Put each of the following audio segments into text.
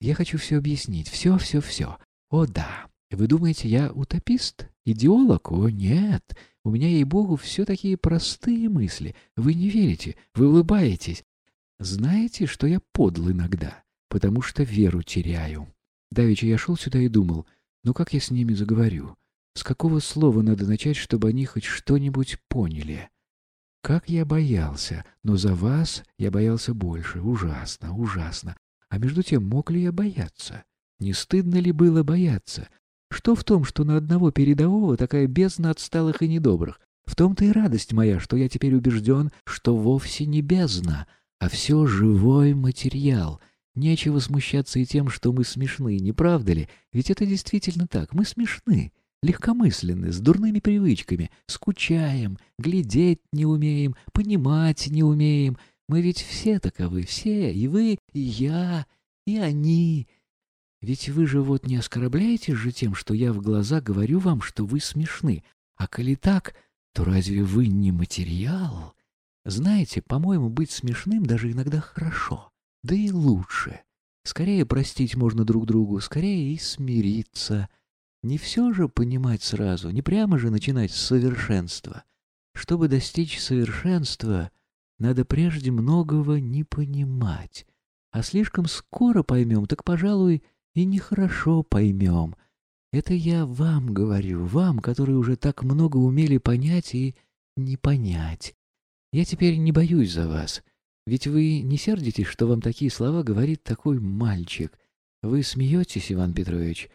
Я хочу все объяснить. Все, все, все. О, да. Вы думаете, я утопист? Идеолог? О, нет. У меня, ей-богу, все такие простые мысли. Вы не верите, вы улыбаетесь. Знаете, что я подл иногда, потому что веру теряю. Давеча я шел сюда и думал, ну как я с ними заговорю? С какого слова надо начать, чтобы они хоть что-нибудь поняли? Как я боялся, но за вас я боялся больше, ужасно, ужасно. А между тем, мог ли я бояться? Не стыдно ли было бояться? Что в том, что на одного передового такая бездна отсталых и недобрых? В том-то и радость моя, что я теперь убежден, что вовсе не бездна, а все живой материал. Нечего смущаться и тем, что мы смешны, не правда ли? Ведь это действительно так, мы смешны, легкомысленны, с дурными привычками, скучаем, глядеть не умеем, понимать не умеем. Мы ведь все таковы, все, и вы, и я, и они, ведь вы же вот не оскорбляетесь же тем, что я в глаза говорю вам, что вы смешны. А коли так, то разве вы не материал? Знаете, по-моему, быть смешным даже иногда хорошо, да и лучше. Скорее простить можно друг другу, скорее и смириться. Не все же понимать сразу, не прямо же начинать с совершенства. Чтобы достичь совершенства, надо прежде многого не понимать. А слишком скоро поймем, так, пожалуй, и нехорошо поймем. Это я вам говорю, вам, которые уже так много умели понять и не понять. Я теперь не боюсь за вас, ведь вы не сердитесь, что вам такие слова говорит такой мальчик. Вы смеетесь, Иван Петрович?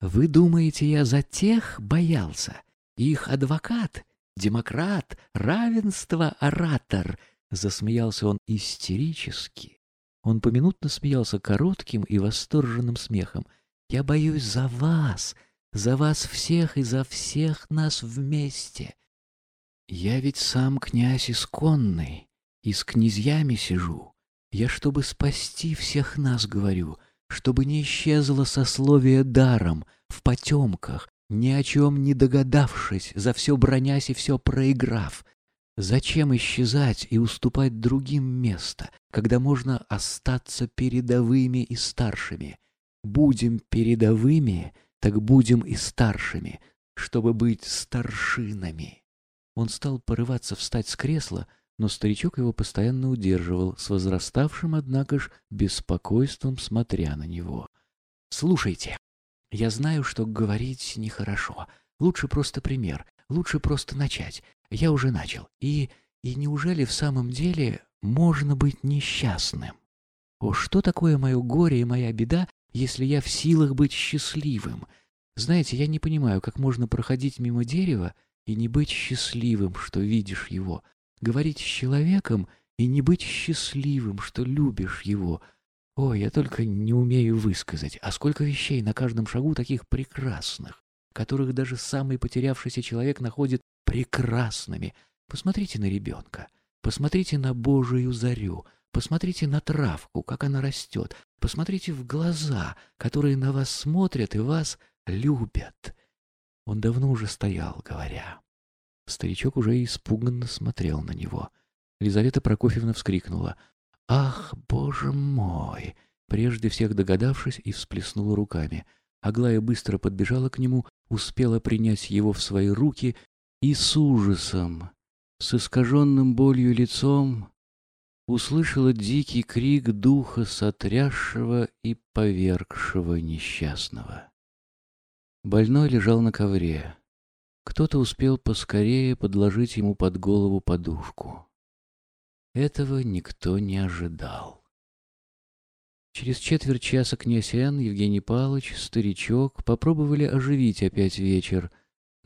Вы думаете, я за тех боялся? Их адвокат, демократ, равенство, оратор. Засмеялся он истерически. Он поминутно смеялся коротким и восторженным смехом. «Я боюсь за вас, за вас всех и за всех нас вместе. Я ведь сам князь исконный, и с князьями сижу. Я, чтобы спасти всех нас, говорю, чтобы не исчезло сословие даром, в потемках, ни о чем не догадавшись, за все бронясь и все проиграв. Зачем исчезать и уступать другим место, когда можно остаться передовыми и старшими? Будем передовыми, так будем и старшими, чтобы быть старшинами. Он стал порываться встать с кресла, но старичок его постоянно удерживал, с возраставшим, однако ж, беспокойством смотря на него. «Слушайте, я знаю, что говорить нехорошо. Лучше просто пример, лучше просто начать. Я уже начал. И... и неужели в самом деле можно быть несчастным? О, что такое мое горе и моя беда, если я в силах быть счастливым? Знаете, я не понимаю, как можно проходить мимо дерева и не быть счастливым, что видишь его, говорить с человеком и не быть счастливым, что любишь его. О, я только не умею высказать, а сколько вещей на каждом шагу таких прекрасных, которых даже самый потерявшийся человек находит прекрасными. Посмотрите на ребенка, посмотрите на Божию зарю, посмотрите на травку, как она растет, посмотрите в глаза, которые на вас смотрят и вас любят. Он давно уже стоял, говоря. Старичок уже испуганно смотрел на него. Лизавета Прокофьевна вскрикнула. «Ах, боже мой!» Прежде всех догадавшись и всплеснула руками. Аглая быстро подбежала к нему, успела принять его в свои руки и с ужасом, с искаженным болью лицом, услышала дикий крик духа сотрясшего и повергшего несчастного. Больной лежал на ковре. Кто-то успел поскорее подложить ему под голову подушку. Этого никто не ожидал. Через четверть часа князь Н, Евгений Павлович, старичок попробовали оживить опять вечер,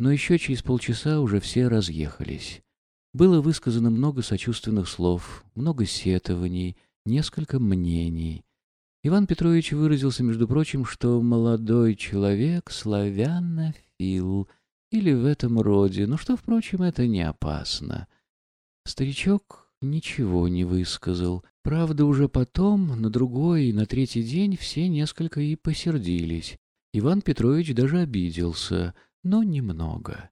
но еще через полчаса уже все разъехались. Было высказано много сочувственных слов, много сетований, несколько мнений. Иван Петрович выразился, между прочим, что молодой человек славянофил или в этом роде, но что, впрочем, это не опасно. Старичок ничего не высказал. Правда, уже потом, на другой и на третий день все несколько и посердились. Иван Петрович даже обиделся — но немного.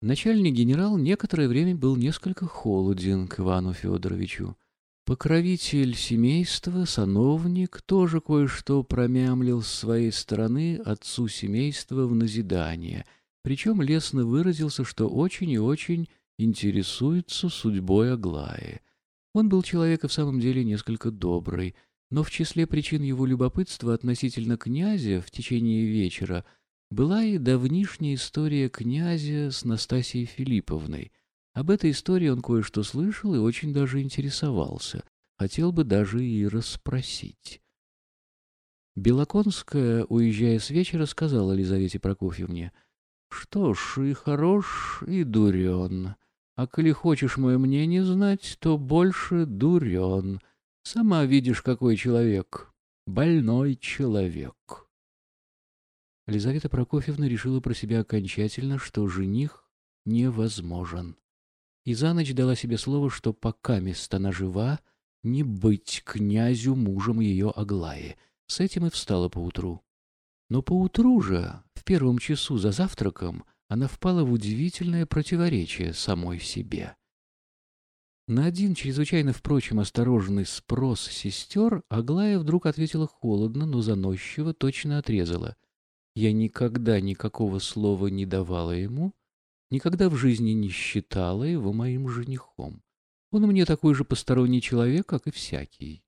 Начальник генерал некоторое время был несколько холоден к Ивану Федоровичу. Покровитель семейства, сановник, тоже кое-что промямлил с своей стороны отцу семейства в назидание, причем лестно выразился, что очень и очень интересуется судьбой Аглаи. Он был человек в самом деле несколько добрый, но в числе причин его любопытства относительно князя в течение вечера была и давнишняя история князя с Настасией Филипповной, об этой истории он кое-что слышал и очень даже интересовался. Хотел бы даже и расспросить. Белоконская, уезжая с вечера, сказала Елизавете Прокофьевне, «Что ж, и хорош, и дурен. А коли хочешь мое мнение знать, то больше дурен. Сама видишь, какой человек. Больной человек». Елизавета Прокофьевна решила про себя окончательно, что жених невозможен и за ночь дала себе слово, что пока мест она жива, не быть князю мужем ее Аглаи. С этим и встала поутру. Но поутру же, в первом часу за завтраком, она впала в удивительное противоречие самой себе. На один чрезвычайно, впрочем, осторожный спрос сестер Аглая вдруг ответила холодно, но заносчиво, точно отрезала. «Я никогда никакого слова не давала ему, никогда в жизни не считала его моим женихом. Он мне такой же посторонний человек, как и всякий.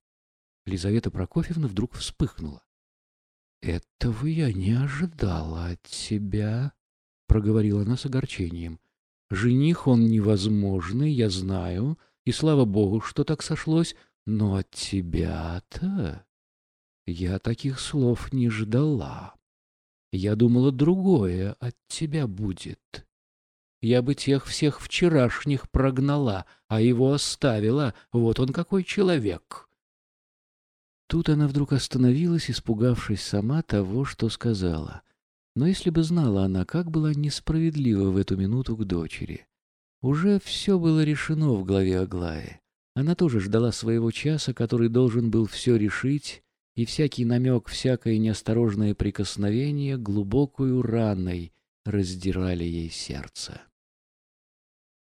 Лизавета Прокофьевна вдруг вспыхнула. — Этого я не ожидала от тебя, — проговорила она с огорчением. — Жених он невозможный, я знаю, и слава богу, что так сошлось, но от тебя-то я таких слов не ждала. Я думала, другое от тебя будет. Я бы тех всех вчерашних прогнала, а его оставила. Вот он какой человек. Тут она вдруг остановилась, испугавшись сама того, что сказала. Но если бы знала она, как была несправедлива в эту минуту к дочери. Уже все было решено в голове Аглаи. Она тоже ждала своего часа, который должен был все решить, и всякий намек, всякое неосторожное прикосновение глубокую раной раздирали ей сердце.